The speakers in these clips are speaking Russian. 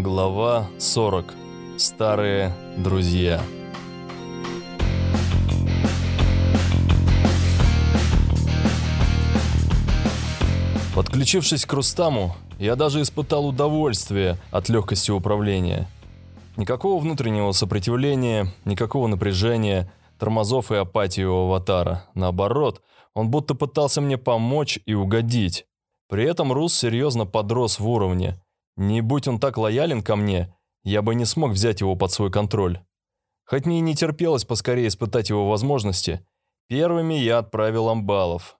Глава 40. Старые друзья. Подключившись к Рустаму, я даже испытал удовольствие от легкости управления. Никакого внутреннего сопротивления, никакого напряжения, тормозов и апатии у аватара. Наоборот, он будто пытался мне помочь и угодить. При этом Рус серьезно подрос в уровне. Не будь он так лоялен ко мне, я бы не смог взять его под свой контроль. Хоть мне и не терпелось поскорее испытать его возможности, первыми я отправил амбалов.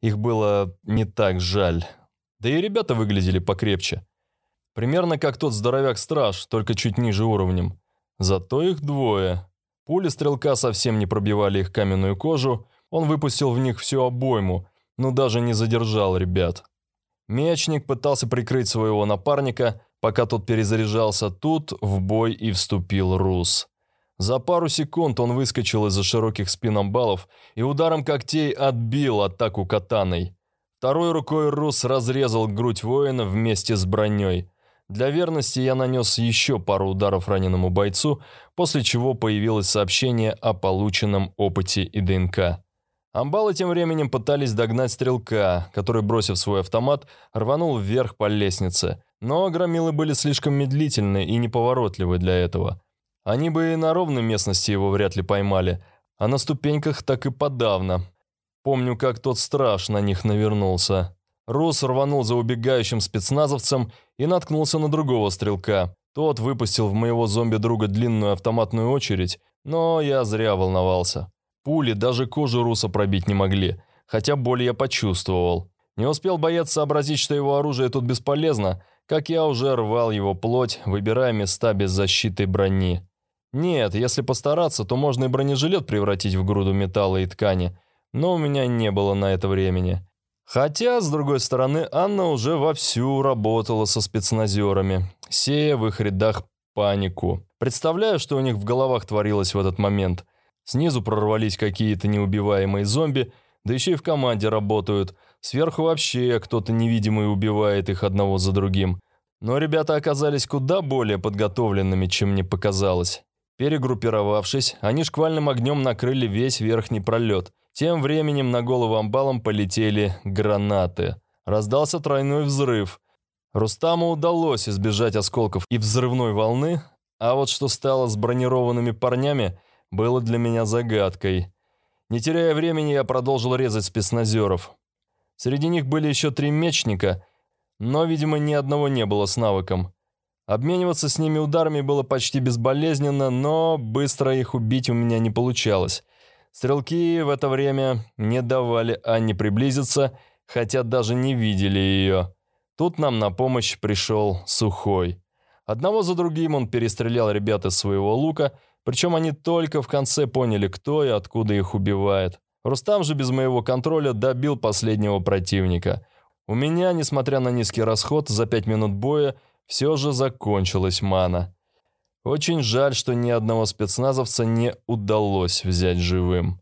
Их было не так жаль. Да и ребята выглядели покрепче. Примерно как тот здоровяк-страж, только чуть ниже уровнем. Зато их двое. Пули стрелка совсем не пробивали их каменную кожу, он выпустил в них всю обойму, но даже не задержал ребят. Мечник пытался прикрыть своего напарника, пока тот перезаряжался тут, в бой и вступил Рус. За пару секунд он выскочил из-за широких спин амбалов и ударом когтей отбил атаку катаной. Второй рукой Рус разрезал грудь воина вместе с броней. Для верности я нанес еще пару ударов раненому бойцу, после чего появилось сообщение о полученном опыте и ДНК. Амбалы тем временем пытались догнать стрелка, который, бросив свой автомат, рванул вверх по лестнице. Но громилы были слишком медлительны и неповоротливы для этого. Они бы и на ровной местности его вряд ли поймали, а на ступеньках так и подавно. Помню, как тот страж на них навернулся. Рус рванул за убегающим спецназовцем и наткнулся на другого стрелка. Тот выпустил в моего зомби-друга длинную автоматную очередь, но я зря волновался. Пули даже кожу Руса пробить не могли, хотя боль я почувствовал. Не успел боец сообразить, что его оружие тут бесполезно, как я уже рвал его плоть, выбирая места без защиты брони. Нет, если постараться, то можно и бронежилет превратить в груду металла и ткани, но у меня не было на это времени. Хотя, с другой стороны, Анна уже вовсю работала со спецназерами, сея в их рядах панику. Представляю, что у них в головах творилось в этот момент. Снизу прорвались какие-то неубиваемые зомби, да еще и в команде работают. Сверху вообще кто-то невидимый убивает их одного за другим. Но ребята оказались куда более подготовленными, чем мне показалось. Перегруппировавшись, они шквальным огнем накрыли весь верхний пролет. Тем временем на голову амбалам полетели гранаты. Раздался тройной взрыв. Рустаму удалось избежать осколков и взрывной волны, а вот что стало с бронированными парнями, было для меня загадкой. Не теряя времени, я продолжил резать спецназеров. Среди них были еще три мечника, но, видимо, ни одного не было с навыком. Обмениваться с ними ударами было почти безболезненно, но быстро их убить у меня не получалось. Стрелки в это время не давали Анне приблизиться, хотя даже не видели ее. Тут нам на помощь пришел Сухой. Одного за другим он перестрелял ребят из своего лука, причем они только в конце поняли, кто и откуда их убивает. Рустам же без моего контроля добил последнего противника. У меня, несмотря на низкий расход, за пять минут боя – все же закончилась мана. Очень жаль, что ни одного спецназовца не удалось взять живым.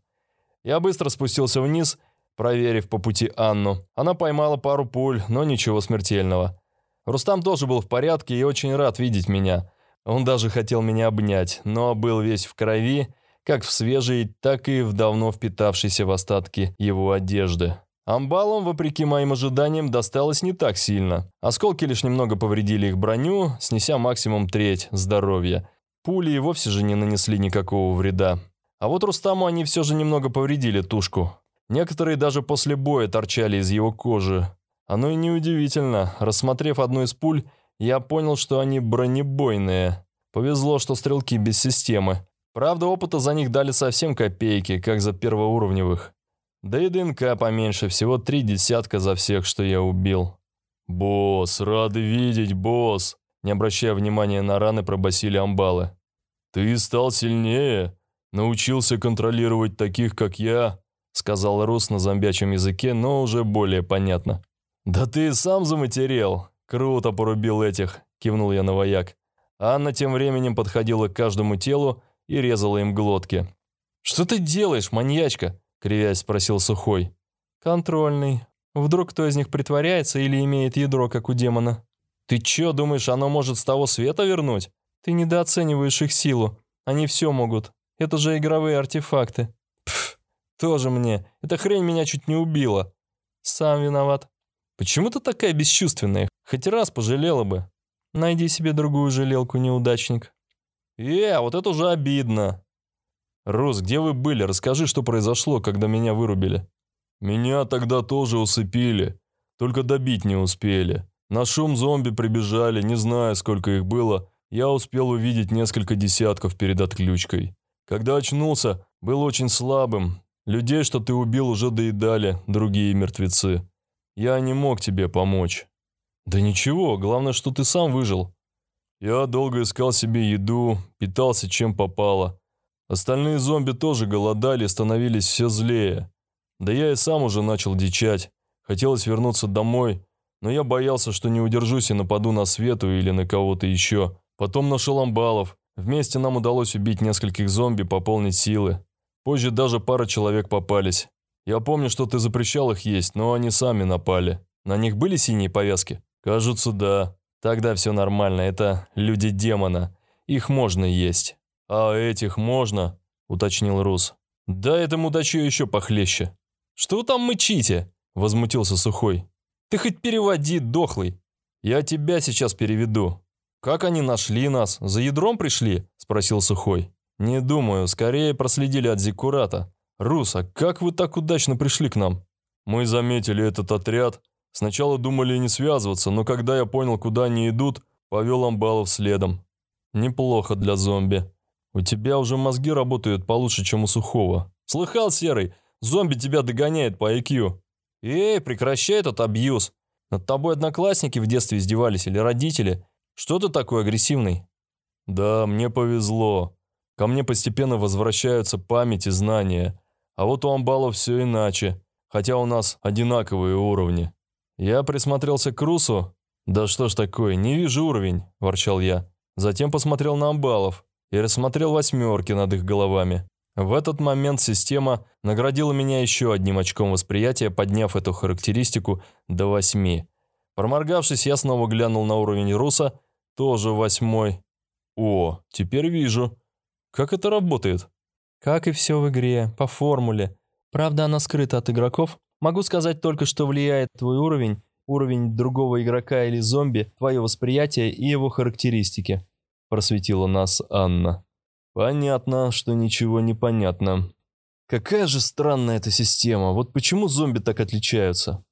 Я быстро спустился вниз, проверив по пути Анну. Она поймала пару пуль, но ничего смертельного. Рустам тоже был в порядке и очень рад видеть меня. Он даже хотел меня обнять, но был весь в крови, как в свежей, так и в давно впитавшейся в остатки его одежды. Амбалам, вопреки моим ожиданиям, досталось не так сильно. Осколки лишь немного повредили их броню, снеся максимум треть здоровья. Пули и вовсе же не нанесли никакого вреда. А вот Рустаму они все же немного повредили тушку. Некоторые даже после боя торчали из его кожи. Оно и неудивительно. Рассмотрев одну из пуль, я понял, что они бронебойные. Повезло, что стрелки без системы. Правда, опыта за них дали совсем копейки, как за первоуровневых. Да и ДНК поменьше, всего три десятка за всех, что я убил. «Босс, рады видеть, босс!» Не обращая внимания на раны, пробасили амбалы. «Ты стал сильнее, научился контролировать таких, как я», сказал Рус на зомбячем языке, но уже более понятно. «Да ты сам заматерел! Круто порубил этих!» кивнул я на вояк. Анна тем временем подходила к каждому телу и резала им глотки. «Что ты делаешь, маньячка?» кривясь спросил Сухой. «Контрольный. Вдруг кто из них притворяется или имеет ядро, как у демона?» Ты чё, думаешь, оно может с того света вернуть? Ты недооцениваешь их силу. Они все могут. Это же игровые артефакты. Пф, тоже мне. Эта хрень меня чуть не убила. Сам виноват. Почему ты такая бесчувственная? Хоть раз пожалела бы. Найди себе другую жалелку, неудачник. Э, вот это уже обидно. Рус, где вы были? Расскажи, что произошло, когда меня вырубили. Меня тогда тоже усыпили. Только добить не успели. На шум зомби прибежали, не знаю, сколько их было. Я успел увидеть несколько десятков перед отключкой. Когда очнулся, был очень слабым. Людей, что ты убил, уже доедали другие мертвецы. Я не мог тебе помочь. Да ничего, главное, что ты сам выжил. Я долго искал себе еду, питался чем попало. Остальные зомби тоже голодали, становились все злее. Да я и сам уже начал дичать. Хотелось вернуться домой, но я боялся, что не удержусь и нападу на Свету или на кого-то еще. Потом нашел амбалов. Вместе нам удалось убить нескольких зомби, пополнить силы. Позже даже пара человек попались. Я помню, что ты запрещал их есть, но они сами напали. На них были синие повязки? Кажется, да. Тогда все нормально, это люди демона. Их можно есть. А этих можно? Уточнил Рус. Да этому дачу еще похлеще. Что там мычите? Возмутился Сухой. Ты хоть переводи, дохлый. Я тебя сейчас переведу. Как они нашли нас? За ядром пришли? Спросил Сухой. Не думаю, скорее проследили от Зиккурата. Рус, а как вы так удачно пришли к нам? Мы заметили этот отряд. Сначала думали не связываться, но когда я понял, куда они идут, повел амбалов следом. Неплохо для зомби. У тебя уже мозги работают получше, чем у Сухого. Слыхал, Серый? Зомби тебя догоняет по IQ. Эй, прекращай этот абьюз. Над тобой одноклассники в детстве издевались или родители. Что ты такой агрессивный? Да, мне повезло. Ко мне постепенно возвращаются память и знания. А вот у амбалов все иначе, хотя у нас одинаковые уровни. Я присмотрелся к Русу. Да что ж такое, не вижу уровень, ворчал я. Затем посмотрел на амбалов и рассмотрел восьмерки над их головами. В этот момент система наградила меня еще одним очком восприятия, подняв эту характеристику до восьми. Проморгавшись, я снова глянул на уровень Руса, тоже восьмой. О, теперь вижу. Как это работает? Как и все в игре, по формуле. Правда, она скрыта от игроков. Могу сказать только, что влияет твой уровень, уровень другого игрока или зомби, твое восприятие и его характеристики. Просветила нас Анна. Понятно, что ничего не понятно. Какая же странная эта система. Вот почему зомби так отличаются?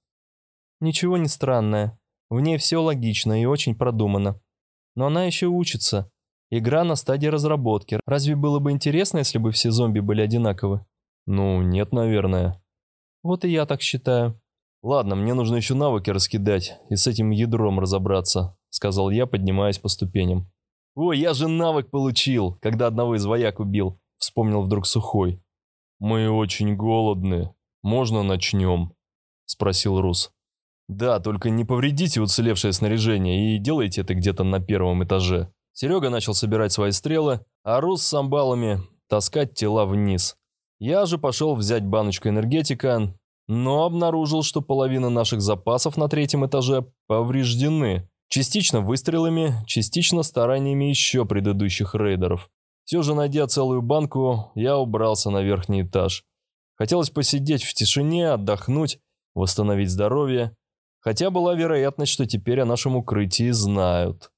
Ничего не странное. В ней все логично и очень продумано. Но она еще учится. Игра на стадии разработки. Разве было бы интересно, если бы все зомби были одинаковы? Ну, нет, наверное. Вот и я так считаю. Ладно, мне нужно еще навыки раскидать и с этим ядром разобраться, сказал я, поднимаясь по ступеням. «Ой, я же навык получил, когда одного из вояк убил», — вспомнил вдруг Сухой. «Мы очень голодны. Можно начнем?» — спросил Рус. «Да, только не повредите уцелевшее снаряжение и делайте это где-то на первом этаже». Серега начал собирать свои стрелы, а Рус с амбалами таскать тела вниз. Я же пошел взять баночку энергетика, но обнаружил, что половина наших запасов на третьем этаже повреждены. Частично выстрелами, частично стараниями еще предыдущих рейдеров. Все же, найдя целую банку, я убрался на верхний этаж. Хотелось посидеть в тишине, отдохнуть, восстановить здоровье. Хотя была вероятность, что теперь о нашем укрытии знают.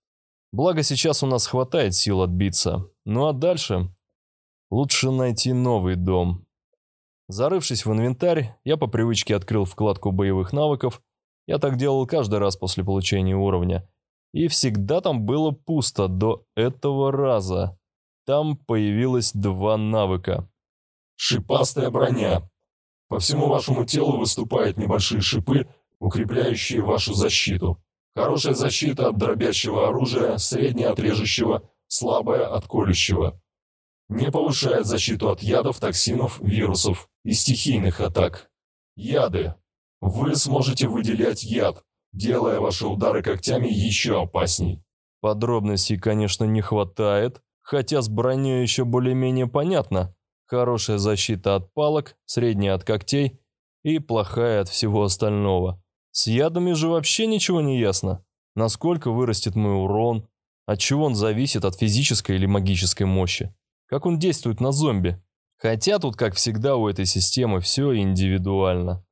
Благо сейчас у нас хватает сил отбиться. Ну а дальше? Лучше найти новый дом. Зарывшись в инвентарь, я по привычке открыл вкладку боевых навыков я так делал каждый раз после получения уровня. И всегда там было пусто до этого раза. Там появилось два навыка. Шипастая броня. По всему вашему телу выступают небольшие шипы, укрепляющие вашу защиту. Хорошая защита от дробящего оружия, средняя от режущего, слабая от колющего. Не повышает защиту от ядов, токсинов, вирусов и стихийных атак. Яды. Вы сможете выделять яд, делая ваши удары когтями еще опасней. Подробностей, конечно, не хватает, хотя с броней еще более-менее понятно. Хорошая защита от палок, средняя от когтей и плохая от всего остального. С ядами же вообще ничего не ясно. Насколько вырастет мой урон? От чего он зависит, от физической или магической мощи? Как он действует на зомби? Хотя тут, как всегда, у этой системы все индивидуально.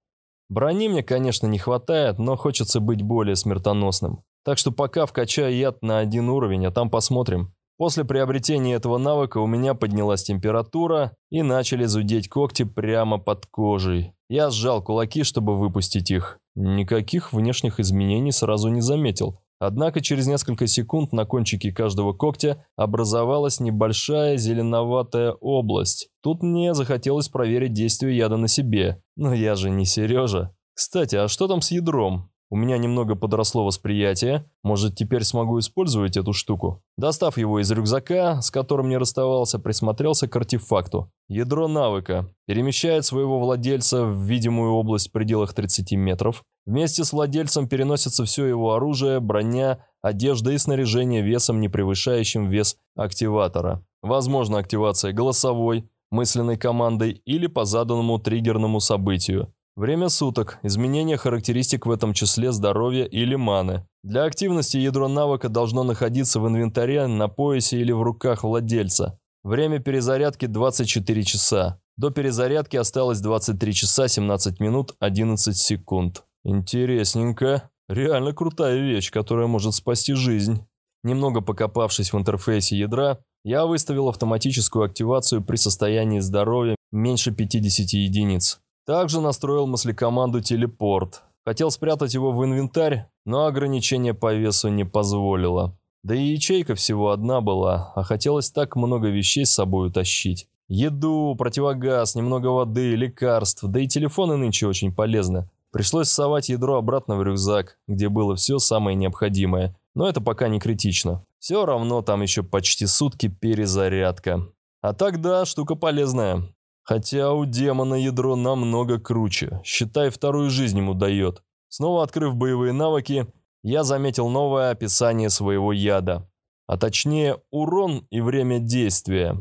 Брони мне, конечно, не хватает, но хочется быть более смертоносным. Так что пока вкачаю яд на один уровень, а там посмотрим. После приобретения этого навыка у меня поднялась температура и начали зудеть когти прямо под кожей. Я сжал кулаки, чтобы выпустить их. Никаких внешних изменений сразу не заметил. Однако через несколько секунд на кончике каждого когтя образовалась небольшая зеленоватая область. Тут мне захотелось проверить действие яда на себе. Но я же не Сережа. Кстати, а что там с ядром? У меня немного подросло восприятие, может теперь смогу использовать эту штуку. Достав его из рюкзака, с которым не расставался, присмотрелся к артефакту. Ядро навыка. Перемещает своего владельца в видимую область в пределах 30 метров. Вместе с владельцем переносится все его оружие, броня, одежда и снаряжение весом, не превышающим вес активатора. Возможно активация голосовой, мысленной командой или по заданному триггерному событию. Время суток, изменение характеристик в этом числе здоровья или маны. Для активности ядро навыка должно находиться в инвентаре, на поясе или в руках владельца. Время перезарядки 24 часа. До перезарядки осталось 23 часа 17 минут 11 секунд. Интересненько. Реально крутая вещь, которая может спасти жизнь. Немного покопавшись в интерфейсе ядра, я выставил автоматическую активацию при состоянии здоровья меньше 50 единиц. Также настроил мыслекоманду «Телепорт». Хотел спрятать его в инвентарь, но ограничение по весу не позволило. Да и ячейка всего одна была, а хотелось так много вещей с собой утащить. Еду, противогаз, немного воды, лекарств, да и телефоны нынче очень полезны. Пришлось совать ядро обратно в рюкзак, где было все самое необходимое. Но это пока не критично. Все равно там еще почти сутки перезарядка. А так да, штука полезная. Хотя у демона ядро намного круче. Считай, вторую жизнь ему дает. Снова открыв боевые навыки, я заметил новое описание своего яда. А точнее, урон и время действия.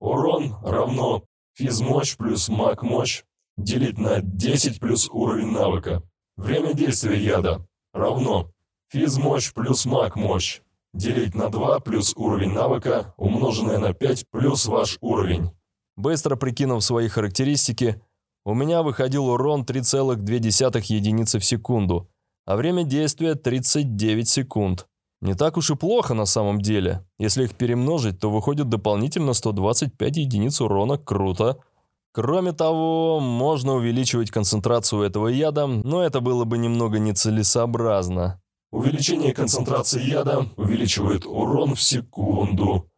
Урон равно физмощь плюс маг-мощь делить на 10 плюс уровень навыка. Время действия яда равно физмощь плюс маг-мощь делить на 2 плюс уровень навыка, умноженное на 5 плюс ваш уровень. Быстро прикинув свои характеристики, у меня выходил урон 3,2 единицы в секунду, а время действия 39 секунд. Не так уж и плохо на самом деле. Если их перемножить, то выходит дополнительно 125 единиц урона. Круто. Кроме того, можно увеличивать концентрацию этого яда, но это было бы немного нецелесообразно. Увеличение концентрации яда увеличивает урон в секунду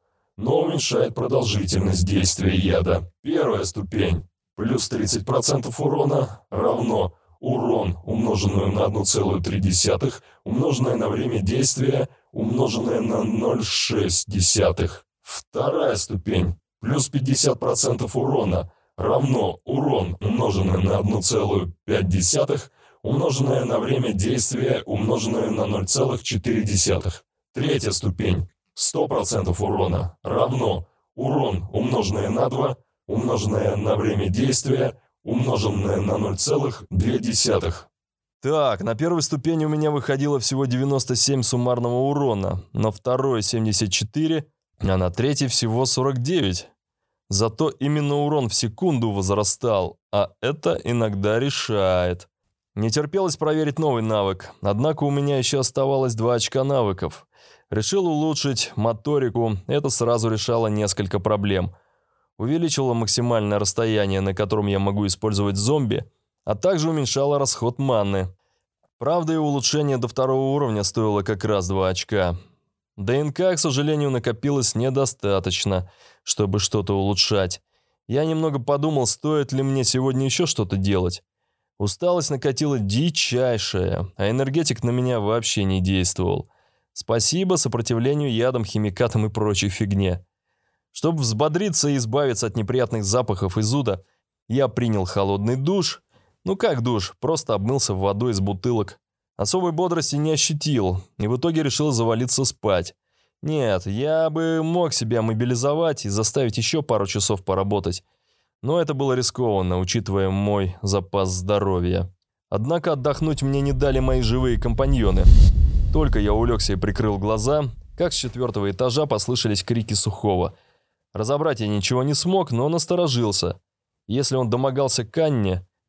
но уменьшает продолжительность действия яда. Первая ступень. Плюс 30% урона равно урон, умноженную на 1,3, умноженное на время действия, умноженное на 0,6. Вторая ступень. Плюс 50% урона равно урон, умноженное на 1,5, умноженное на время действия, умноженное на 0,4. Третья ступень. 100% урона равно урон, умноженное на 2, умноженное на время действия, умноженное на 0,2. Так, на первой ступени у меня выходило всего 97 суммарного урона, на второй 74, а на третьей всего 49. Зато именно урон в секунду возрастал, а это иногда решает. Не терпелось проверить новый навык, однако у меня еще оставалось два очка навыков. Решил улучшить моторику, это сразу решало несколько проблем. Увеличило максимальное расстояние, на котором я могу использовать зомби, а также уменьшало расход маны. Правда, и улучшение до второго уровня стоило как раз 2 очка. ДНК, к сожалению, накопилось недостаточно, чтобы что-то улучшать. Я немного подумал, стоит ли мне сегодня еще что-то делать. Усталость накатила дичайшая, а энергетик на меня вообще не действовал. Спасибо сопротивлению ядам, химикатам и прочей фигне. Чтобы взбодриться и избавиться от неприятных запахов и зуда, я принял холодный душ. Ну как душ, просто обмылся водой из бутылок. Особой бодрости не ощутил, и в итоге решил завалиться спать. Нет, я бы мог себя мобилизовать и заставить еще пару часов поработать. Но это было рискованно, учитывая мой запас здоровья. Однако отдохнуть мне не дали мои живые компаньоны. Только я улегся и прикрыл глаза, как с четвертого этажа послышались крики Сухого. Разобрать я ничего не смог, но насторожился. Если он домогался к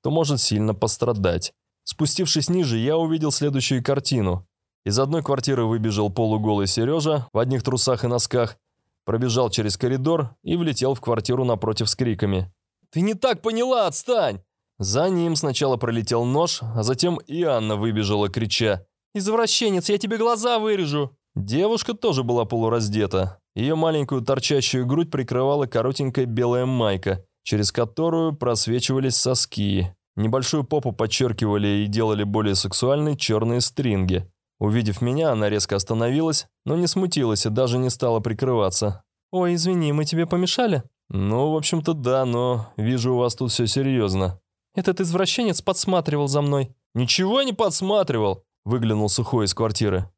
то может сильно пострадать. Спустившись ниже, я увидел следующую картину. Из одной квартиры выбежал полуголый Сережа в одних трусах и носках, пробежал через коридор и влетел в квартиру напротив с криками. «Ты не так поняла, отстань!» За ним сначала пролетел нож, а затем и Анна выбежала, крича. «Извращенец, я тебе глаза вырежу!» Девушка тоже была полураздета. Ее маленькую торчащую грудь прикрывала коротенькая белая майка, через которую просвечивались соски. Небольшую попу подчеркивали и делали более сексуальной черные стринги. Увидев меня, она резко остановилась, но не смутилась и даже не стала прикрываться. «Ой, извини, мы тебе помешали?» «Ну, в общем-то, да, но вижу, у вас тут все серьезно». «Этот извращенец подсматривал за мной». «Ничего не подсматривал!» – выглянул Сухой из квартиры.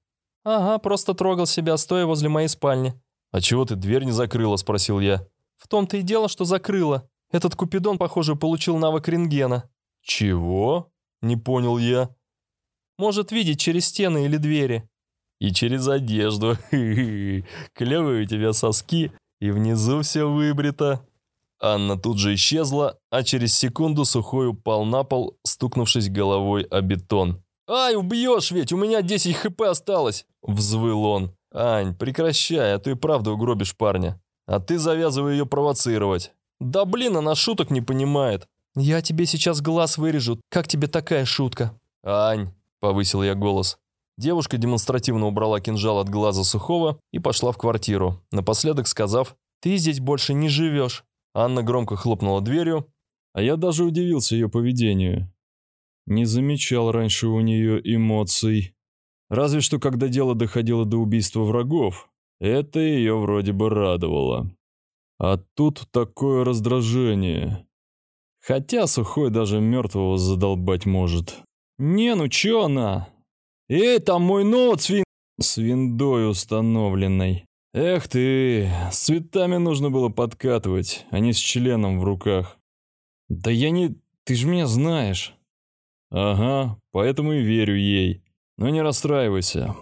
«Ага, просто трогал себя, стоя возле моей спальни». «А чего ты дверь не закрыла?» – спросил я. «В том-то и дело, что закрыла. Этот Купидон, похоже, получил навык рентгена». «Чего?» – не понял я. «Может видеть через стены или двери». «И через одежду. Клевые у тебя соски, и внизу все выбрито». Анна тут же исчезла, а через секунду Сухой упал на пол, стукнувшись головой о бетон. «Ай, убьешь ведь, у меня 10 хп осталось!» – взвыл он. «Ань, прекращай, а то и правда угробишь парня. А ты завязывай ее провоцировать». «Да блин, она шуток не понимает». «Я тебе сейчас глаз вырежу. Как тебе такая шутка?» «Ань», – повысил я голос. Девушка демонстративно убрала кинжал от глаза Сухого и пошла в квартиру, напоследок сказав «Ты здесь больше не живешь». Анна громко хлопнула дверью, а я даже удивился ее поведению. Не замечал раньше у нее эмоций. Разве что когда дело доходило до убийства врагов, это ее вроде бы радовало. А тут такое раздражение. Хотя Сухой даже мертвого задолбать может. «Не, ну чё она? Эй, там мой ноут свин...» С виндой установленной. Эх ты, с цветами нужно было подкатывать, а не с членом в руках. Да я не... Ты же меня знаешь. Ага, поэтому и верю ей. Но не расстраивайся.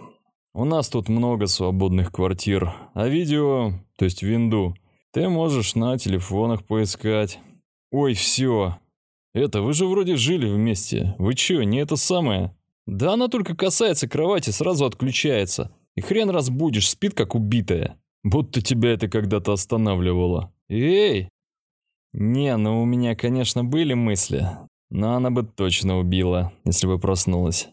У нас тут много свободных квартир, а видео, то есть винду, ты можешь на телефонах поискать. Ой, все. Это, вы же вроде жили вместе. Вы че, не это самое? Да она только касается кровати, сразу отключается. И хрен разбудишь, спит как убитая. Будто тебя это когда-то останавливало. Эй! Не, ну у меня, конечно, были мысли, но она бы точно убила, если бы проснулась.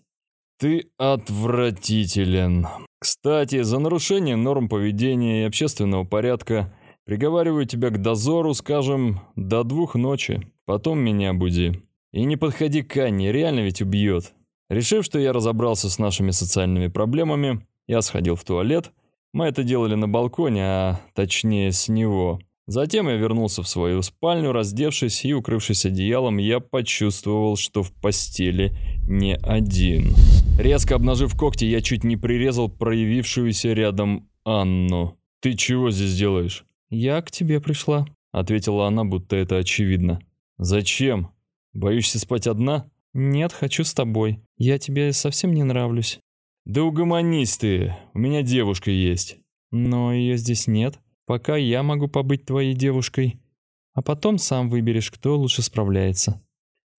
Ты отвратителен. Кстати, за нарушение норм поведения и общественного порядка приговариваю тебя к дозору, скажем, до двух ночи. Потом меня буди. И не подходи к Анне, реально ведь убьет. Решив, что я разобрался с нашими социальными проблемами, я сходил в туалет. Мы это делали на балконе, а точнее с него. Затем я вернулся в свою спальню, раздевшись и укрывшись одеялом, я почувствовал, что в постели не один. Резко обнажив когти, я чуть не прирезал проявившуюся рядом Анну. «Ты чего здесь делаешь?» «Я к тебе пришла», — ответила она, будто это очевидно. «Зачем? Боишься спать одна?» «Нет, хочу с тобой. Я тебе совсем не нравлюсь». «Да угомонись ты, у меня девушка есть». «Но ее здесь нет», Пока я могу побыть твоей девушкой, а потом сам выберешь, кто лучше справляется».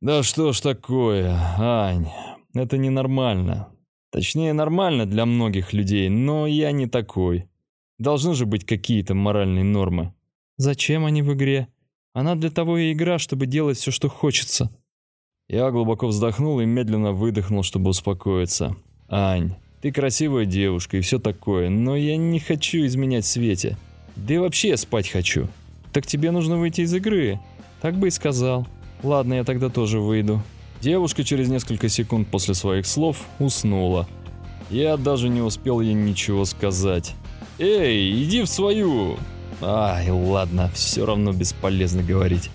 «Да что ж такое, Ань, это ненормально. Точнее, нормально для многих людей, но я не такой. Должны же быть какие-то моральные нормы». «Зачем они в игре? Она для того и игра, чтобы делать все, что хочется». Я глубоко вздохнул и медленно выдохнул, чтобы успокоиться. «Ань, ты красивая девушка и все такое, но я не хочу изменять Свете. Да и вообще спать хочу. Так тебе нужно выйти из игры. Так бы и сказал. Ладно, я тогда тоже выйду. Девушка через несколько секунд после своих слов уснула. Я даже не успел ей ничего сказать. «Эй, иди в свою!» Ай, ладно, все равно бесполезно говорить.